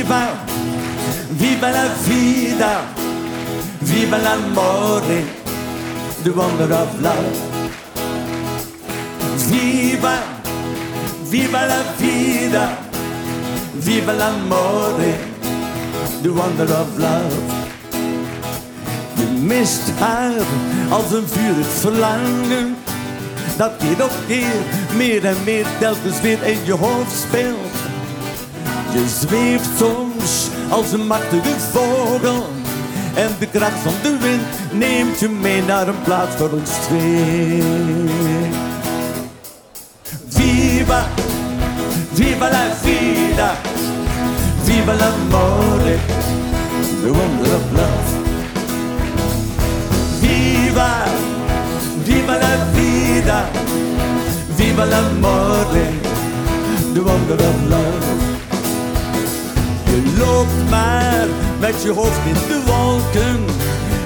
Viva, viva la vida, viva l'amore, the wonder of love. Viva, viva la vida, viva l'amore, the wonder of love. Je mist haar als een het verlangen. Dat keer op keer meer en meer telkens weer in je hoofd speelt. Je zweeft soms als een machtige vogel. En de kracht van de wind neemt je mee naar een plaats voor ons twee. Viva, viva la vida, viva l'amore, the wonder of love. Viva, viva la vida, viva l'amore, the wonder of love. Je loopt maar met je hoofd in de wolken.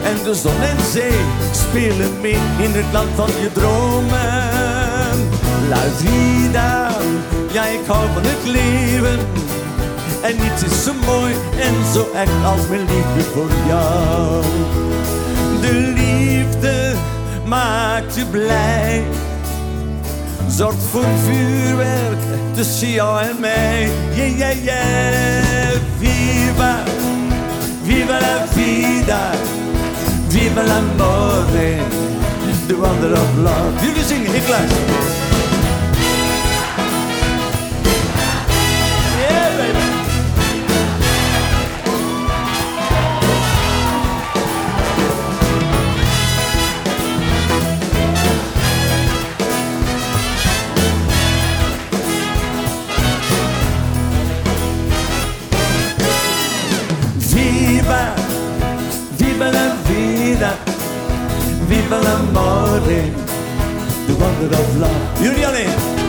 En de zon en zee spelen mee in het land van je dromen. La vida, ja ik hou van het leven. En niets is zo mooi en zo echt als mijn liefde voor jou. De liefde maakt je blij. Zorgt voor vuurwerk tussen jou en mij. Yeah, yeah, yeah. Viva, viva la vida. Viva l'amore. The wonder of love. Jullie zingen, ik luister. Of love. Jullie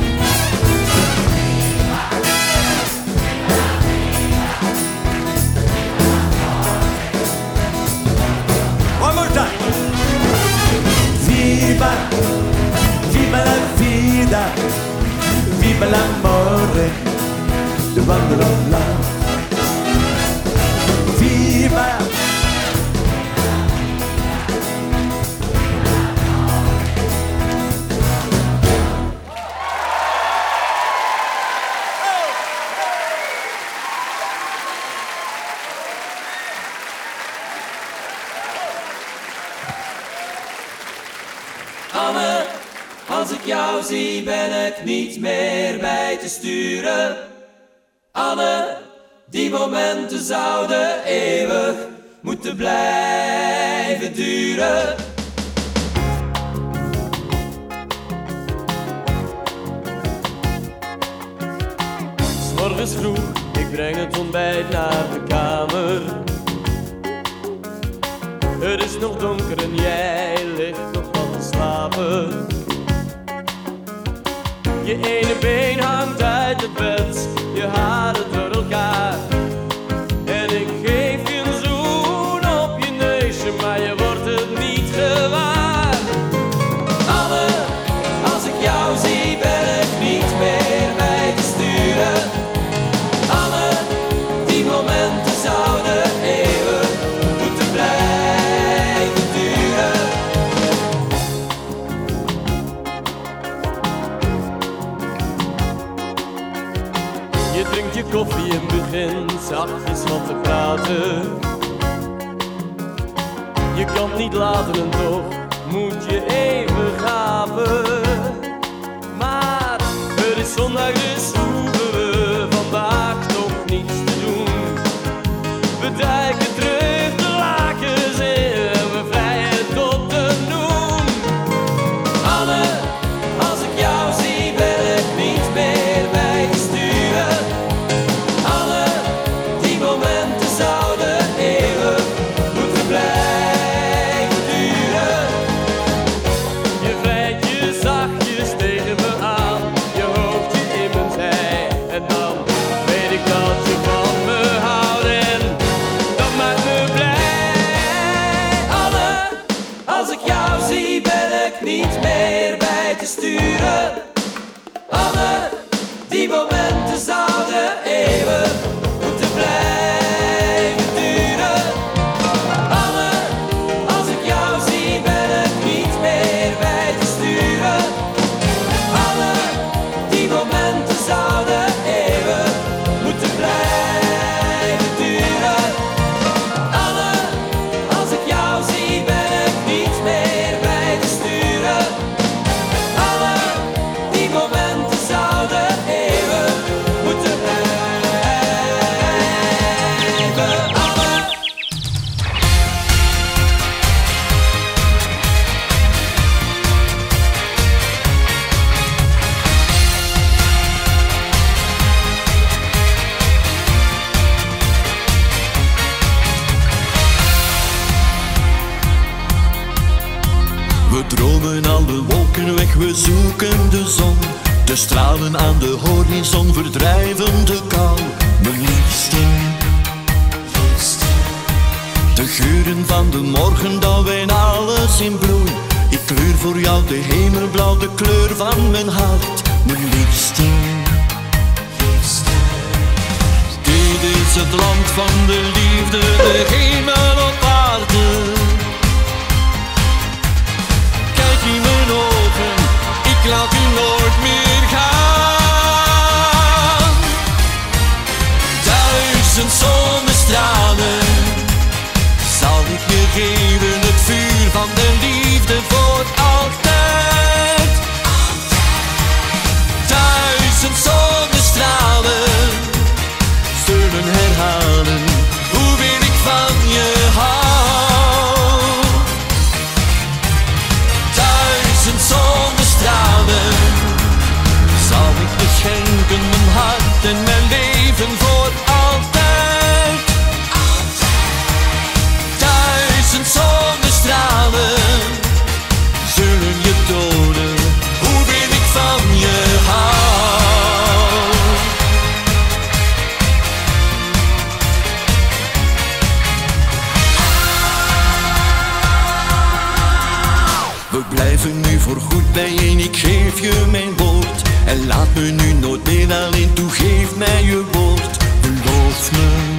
me nu nooit meer alleen toe, geef mij je woord. Beloof me.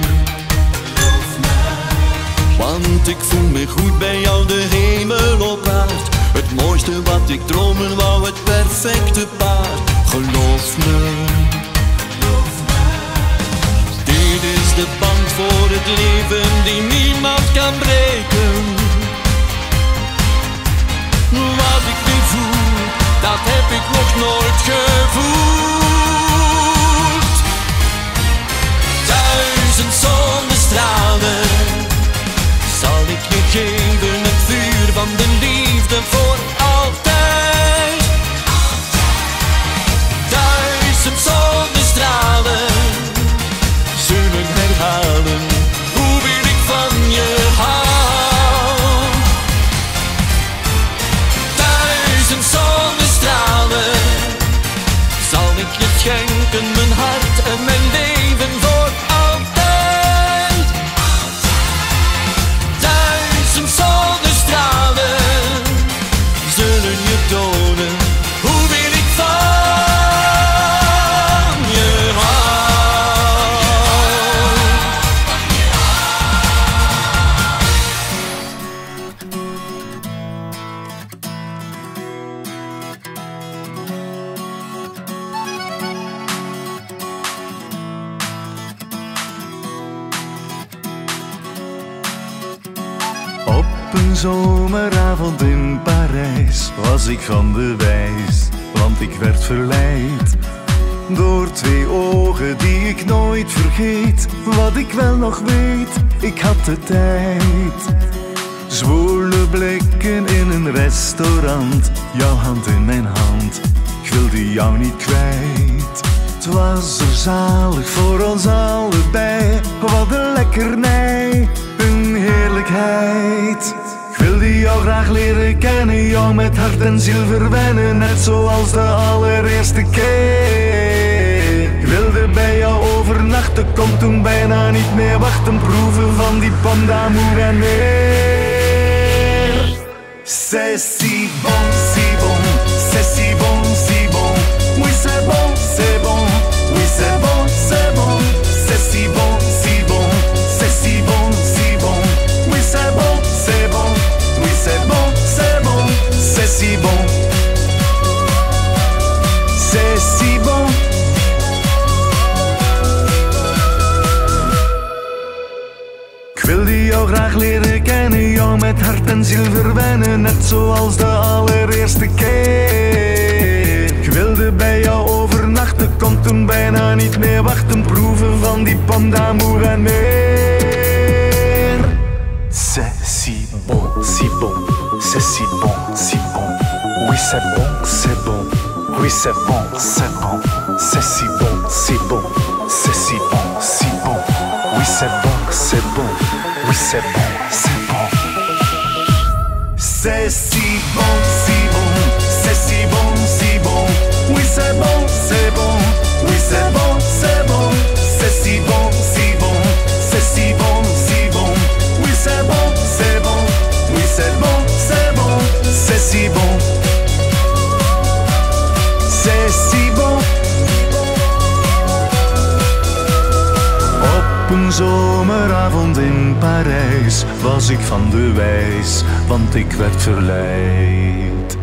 Want ik voel me goed bij jou, de hemel op aard. Het mooiste wat ik dromen wou, het perfecte paard. Op een zomeravond in Parijs was ik van de wijs, want ik werd verleid door twee ogen die ik nooit vergeet. Wat ik wel nog weet, ik had de tijd. Zwoele blikken in een restaurant, jouw hand in mijn hand, ik wilde jou niet kwijt. Het was er zalig voor ons allebei, wat een lekkernij, een Ik wilde jou graag leren kennen, jou met hart en ziel verwennen, net zoals de allereerste keer. Ik wilde bij jou overnachten, kon toen bijna niet meer wachten, proeven van die pomme d'amour en meer. C'est bon, si bon, bon, si bon. Oui, c'est bon, c'est bon. Oui, c'est bon, c'est bon. C'est si bon. Ik wilde jou graag leren kennen, jou met hart en ziel verwennen, net zoals de allereerste keer. Ik wilde bij jou overnachten, kon toen bijna niet meer wachten, proeven van die pomme d'amour en meer. C'est si bon, si bon, c'est si bon, si bon. Oui, c'est bon, c'est. Oui, c'est bon, c'est bon. C'est si bon, si bon. C'est si bon, si bon. Oui, c'est bon, c'est bon. Oui, c'est bon, c'est bon. C'est si bon, si bon. C'est si bon, si bon. Oui, c'est bon, c'est bon. Oui, c'est bon, een zomeravond in Parijs was ik van de wijs, want ik werd verleid.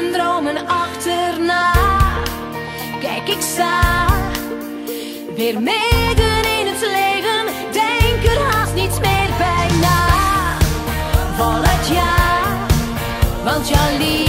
mijn dromen achterna. Kijk, ik sta weer midden in het leven. Denk er haast niets meer bij na. Vol het jaar, want jouw liefde.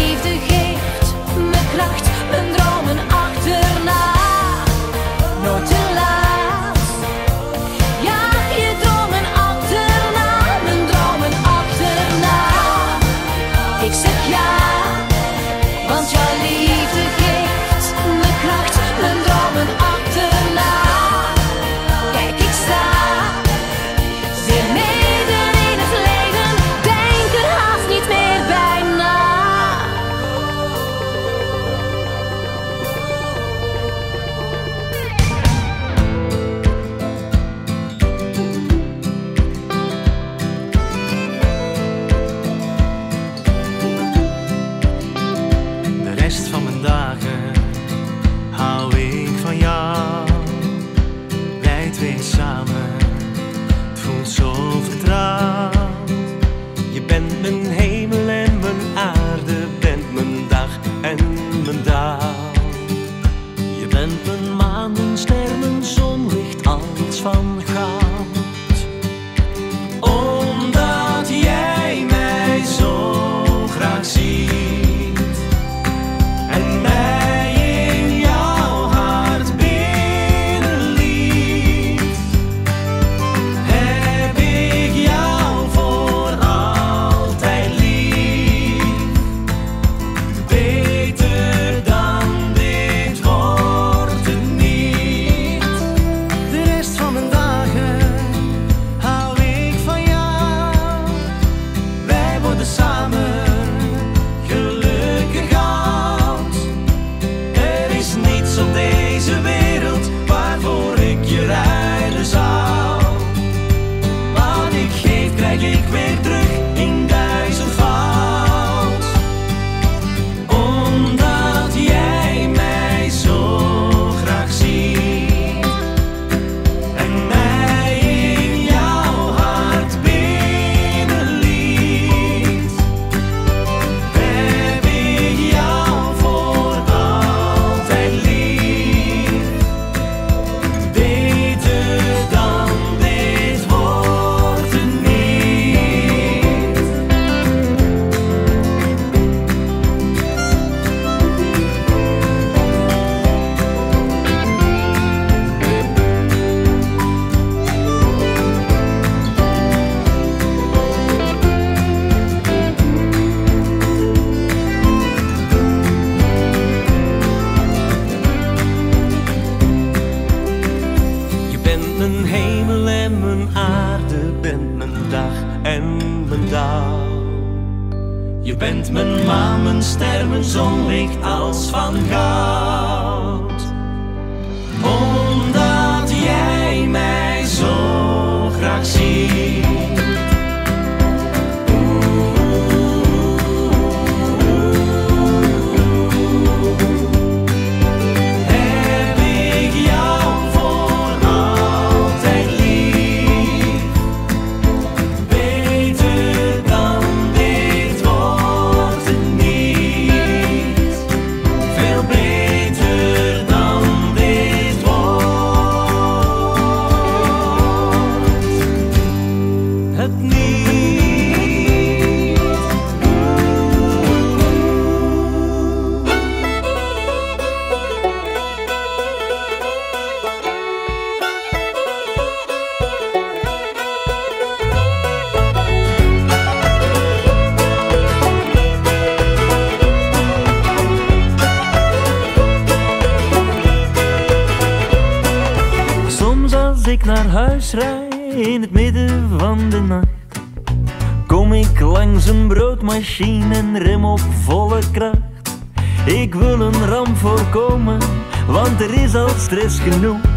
machine en rem op volle kracht. Ik wil een ramp voorkomen, want er is al stress genoeg.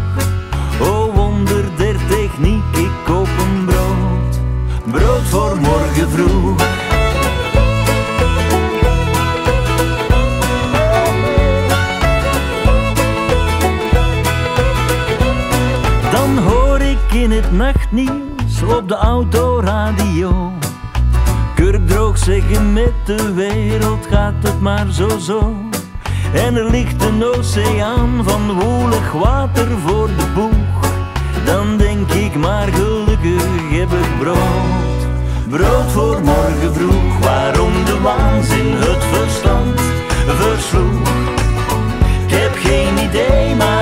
zo zo. En er ligt een oceaan van woelig water voor de boeg. Dan denk ik maar gelukkig heb ik brood. Brood voor morgen vroeg, waarom de waanzin het verstand versloeg. Ik heb geen idee, maar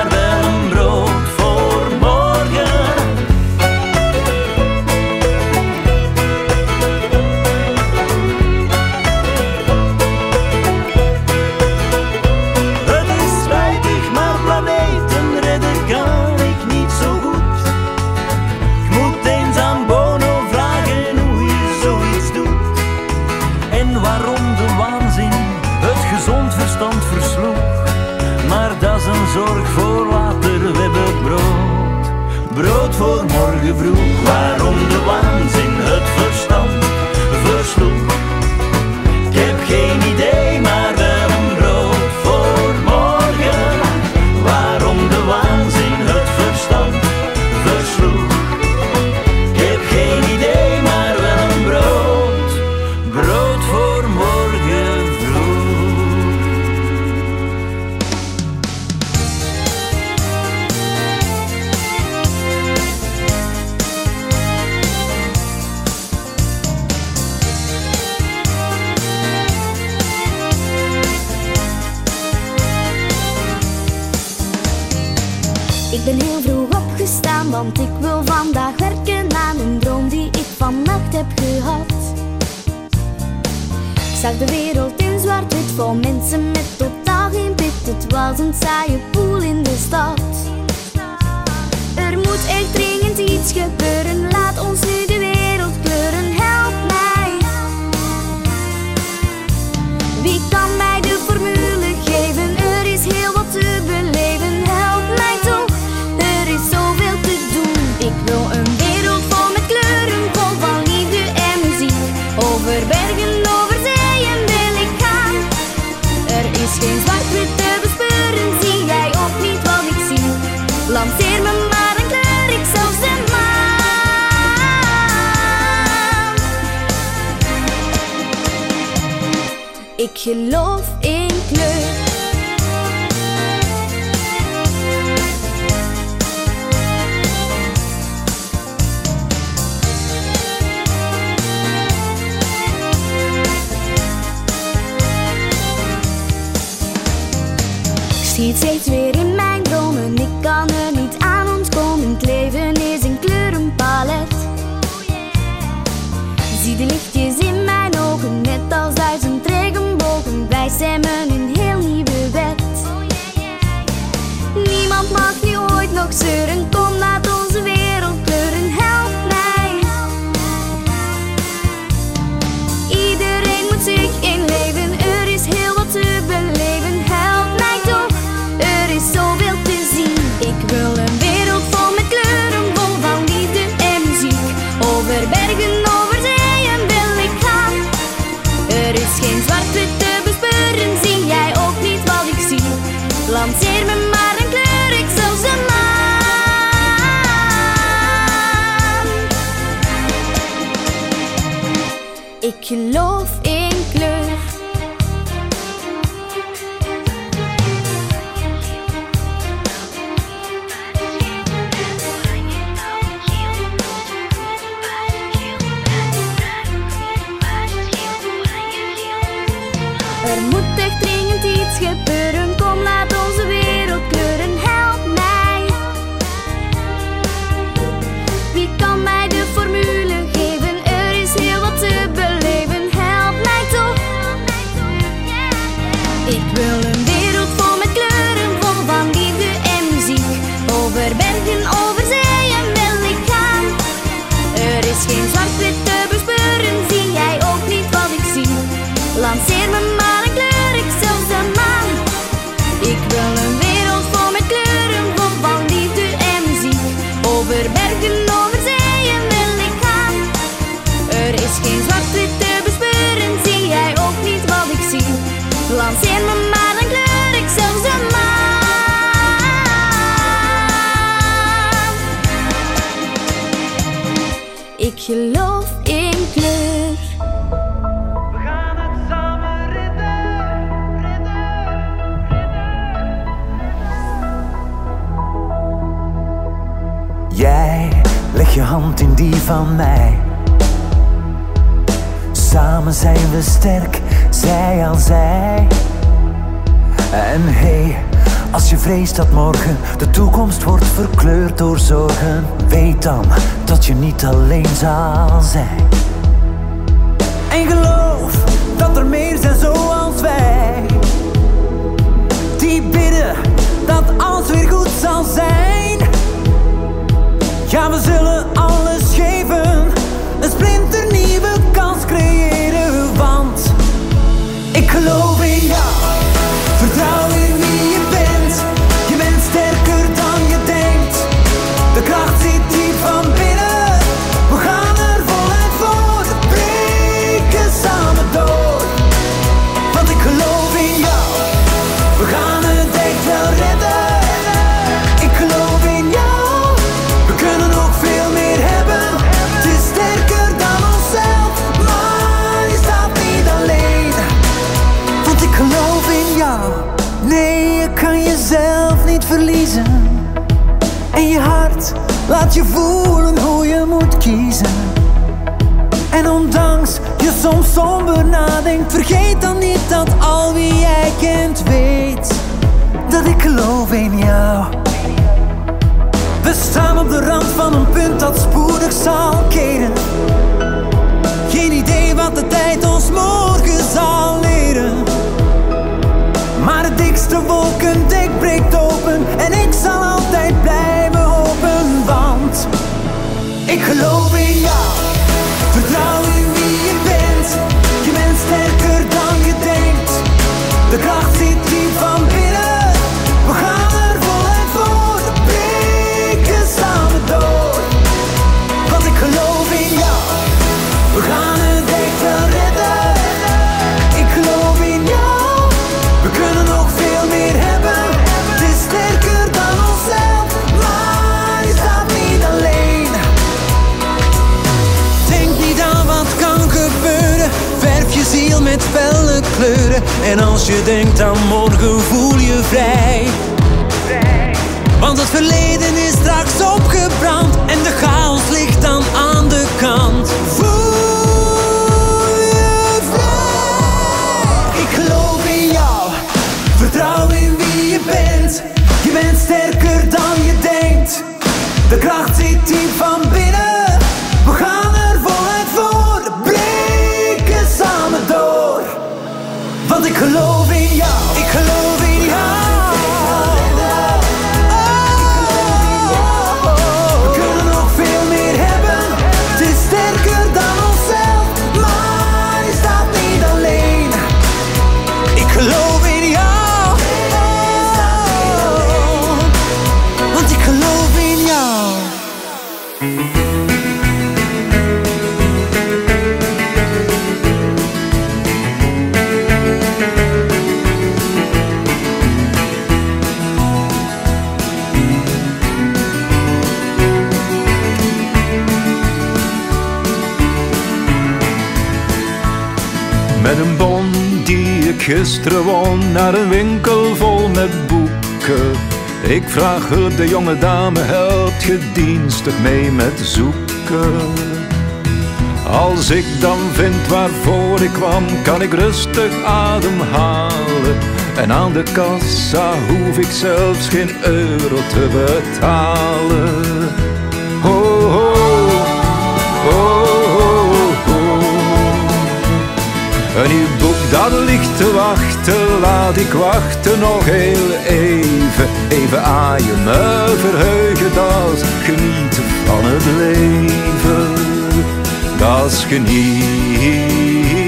Ik geloof in kleur. schiet steeds weer in mijn dromen. Ik kan er niet aan ontkomen. Het leven is een kleurenpalet. Zie de lichtjes in mijn ogen, net als duizend. Wij stemmen een heel nieuwe wet. Niemand mag nu ooit nog zeuren. Hello. door zorgen, weet dan dat je niet alleen zal zijn. En geloof dat er meer zijn zoals wij, die bidden dat alles weer goed zal zijn. Ja, we zullen alles geven, een splinter nieuwe kans creëren, want ik geloof. je voelen hoe je moet kiezen. En ondanks je soms somber nadenkt, vergeet dan niet dat al wie jij kent weet dat ik geloof in jou. We staan op de rand van een punt dat spoedig zal keren. Geen idee wat de tijd ons morgen zal leren. Maar het dikste wolkendek breekt open en ik zal Ik geloof in jou, vertrouw in wie je bent. Je bent sterker dan je denkt. De kracht kleuren. En als je denkt aan morgen voel je vrij. Want het verleden is straks opgebrand en de chaos ligt dan aan de kant. Gisteren naar een winkel vol met boeken. Ik vraag hulp, de jonge dame helpt gedienstig mee met zoeken. Als ik dan vind waarvoor ik kwam, kan ik rustig ademhalen. En aan de kassa hoef ik zelfs geen euro te betalen. Ligt te wachten, laat ik wachten nog heel even. Even aaien, me verheugen, dat genieten van het leven. Dat is genieten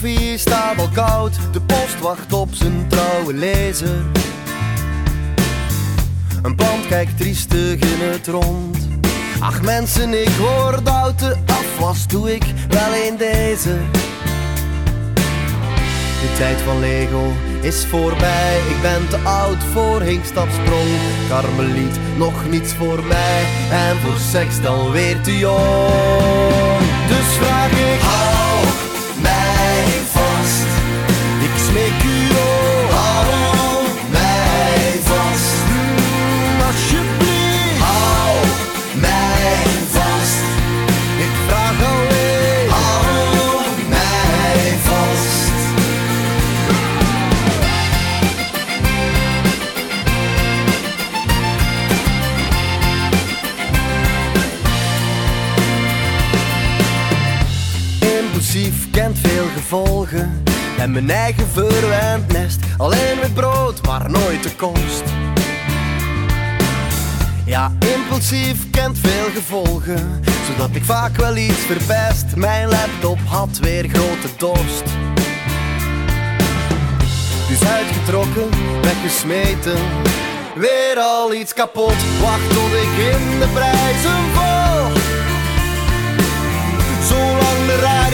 koffie staat al koud. De post wacht op zijn trouwe lezer. Een pand kijkt triestig in het rond. Ach mensen, ik word oud, de afwas doe ik wel in deze. tijd van Lego is voorbij. Ik ben te oud voor hinkstapsprong. Karmeliet, nog niets voor mij. En voor seks dan weer te jong. Dus vraag ik, En mijn eigen verwend nest Alleen met brood, maar nooit de kost Ja, impulsief kent veel gevolgen Zodat ik vaak wel iets verpest. Mijn laptop had weer grote dorst. Dus uitgetrokken, weggesmeten Weer al iets kapot. Wacht tot ik in de prijzen val. Zolang de radio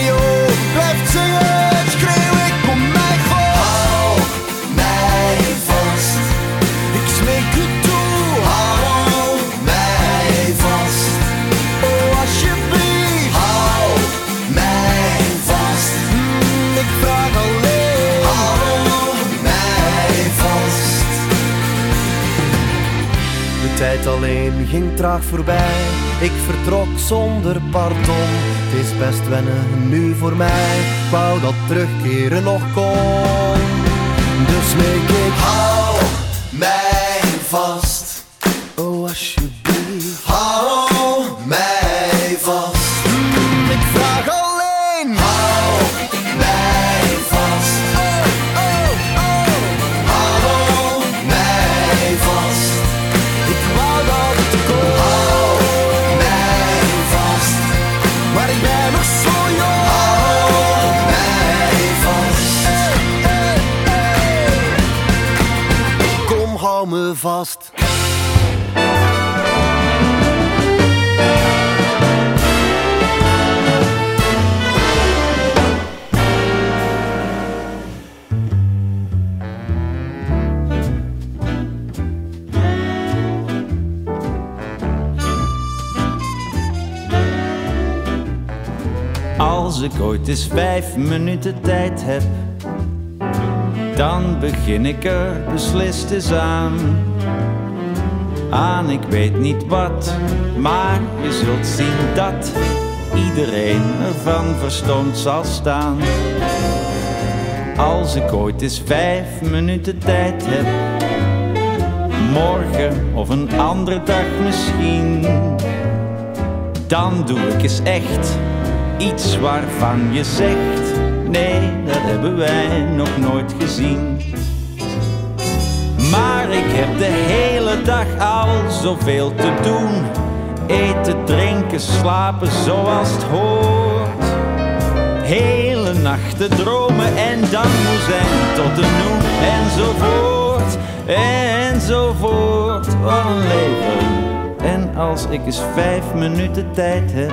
ging traag voorbij. Ik vertrok zonder pardon. Het is best wennen nu voor mij. Wou dat terugkeren nog kon. Dus smeek ik, ik ooit eens vijf minuten tijd heb, dan begin ik er beslist eens aan. Aan ik weet niet wat, maar je zult zien dat iedereen ervan verstomd zal staan. Als ik ooit eens vijf minuten tijd heb, morgen of een andere dag misschien, dan doe ik eens echt iets waarvan je zegt: nee, dat hebben wij nog nooit gezien. Maar ik heb de hele dag al zoveel te doen. Eten, drinken, slapen zoals het hoort. Hele nachten dromen en dan moe zijn tot de noem. Enzovoort, enzovoort. Wat een leven. En als ik eens vijf minuten tijd heb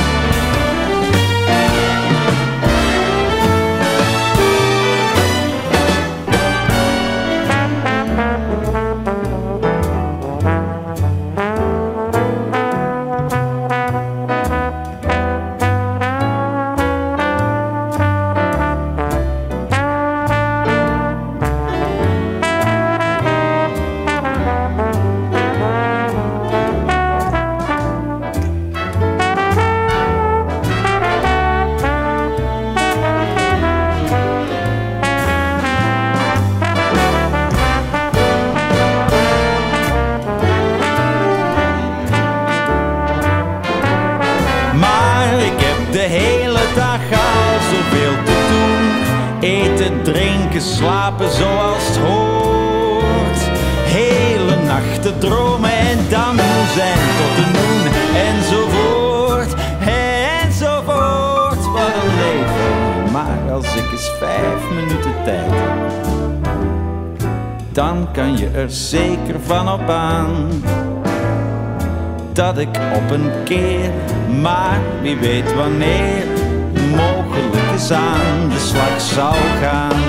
als ik eens vijf minuten tijd heb. Dan kan je er zeker van op aan dat ik op een keer, maar wie weet wanneer, mogelijk eens aan de slag zal gaan.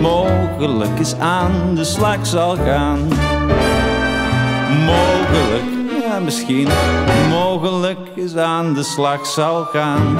Mogelijk eens aan de slag zal gaan. Mogelijk, ja misschien, mogelijk eens aan de slag zal gaan.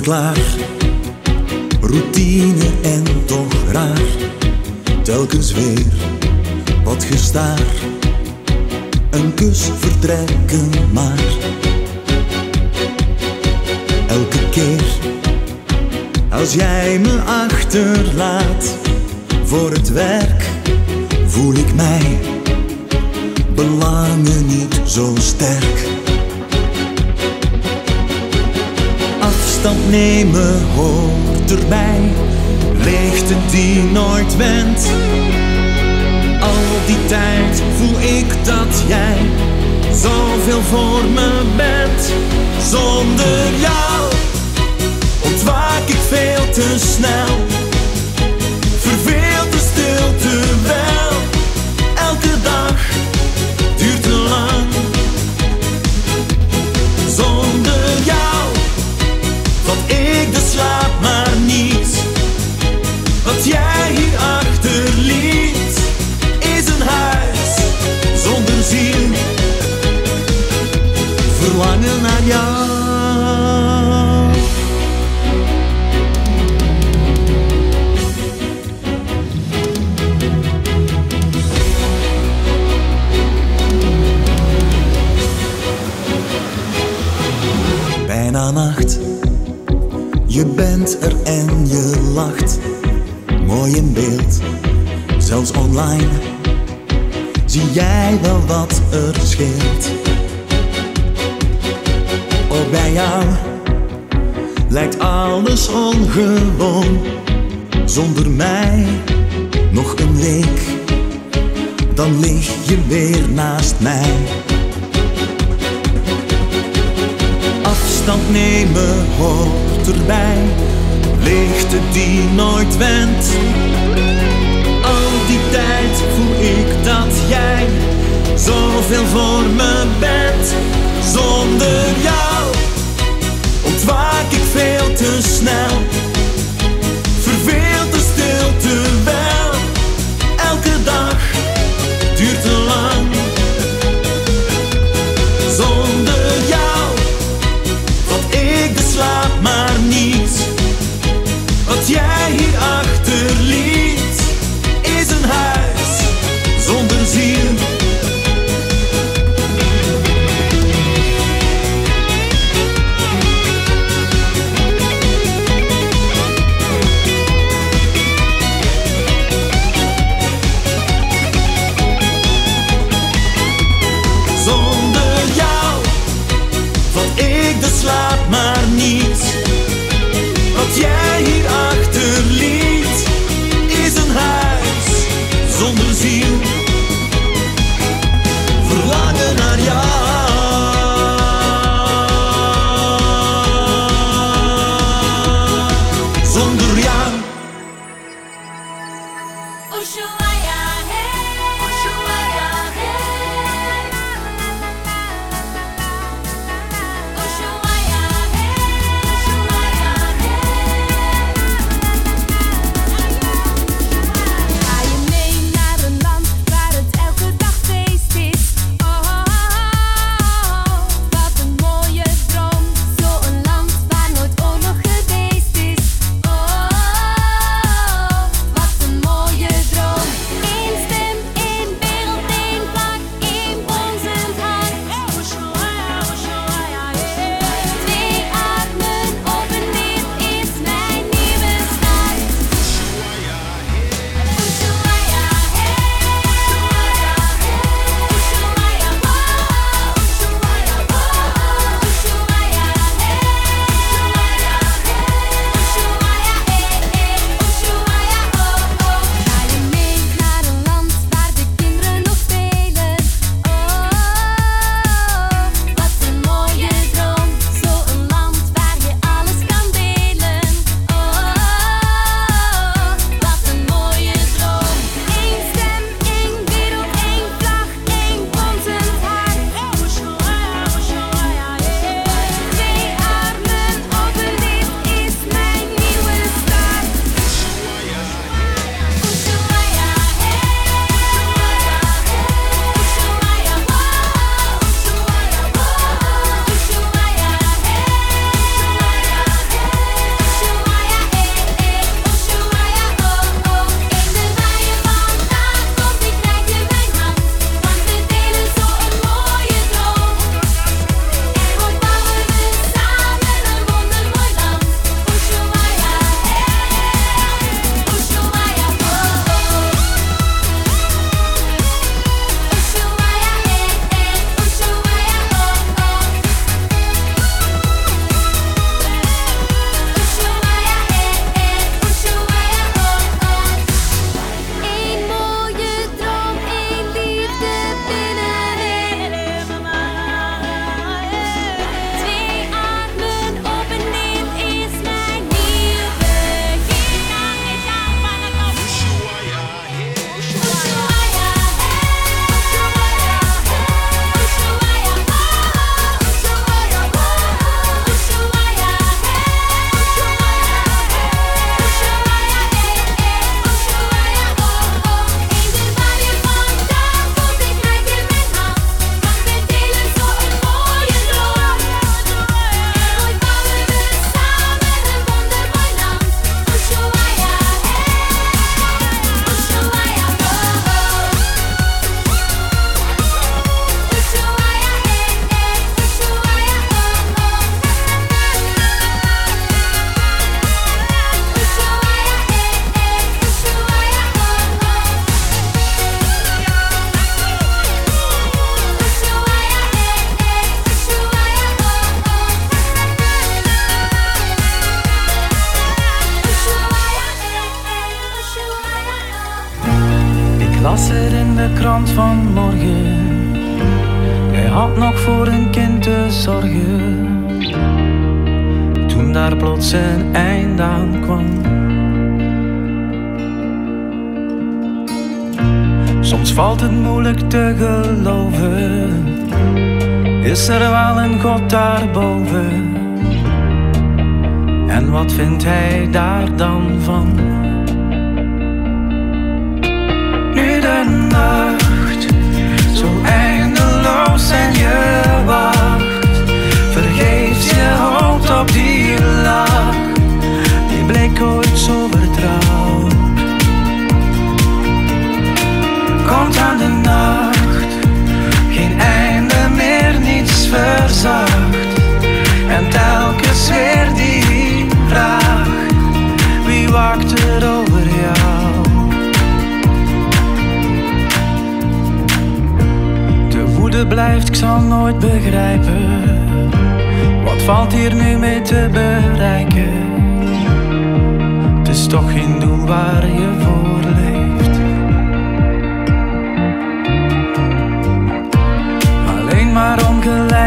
klaar.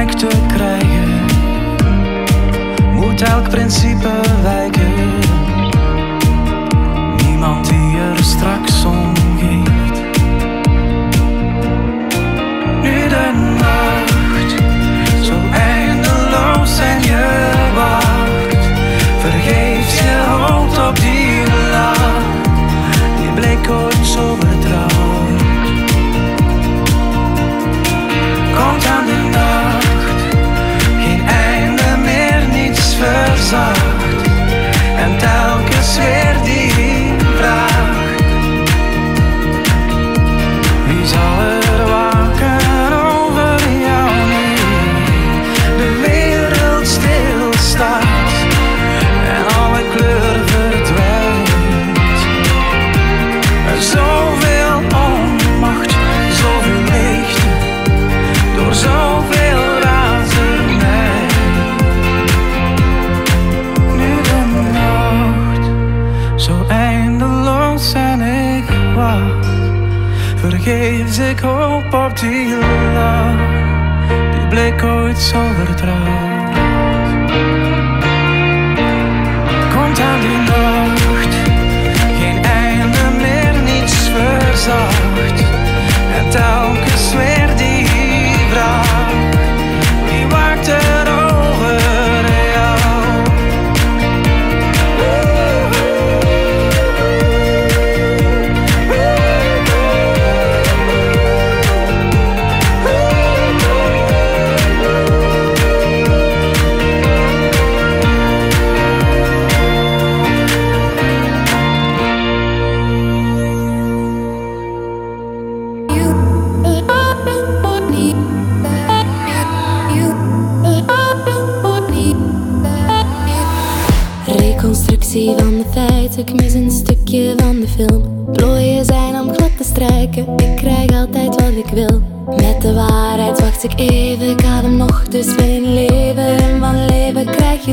te krijgen, moet elk principe wijken. Niemand die er straks om.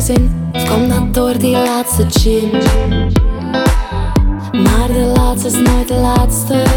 gezin? Of komt dat door die laatste gin? Maar de laatste is nooit de laatste.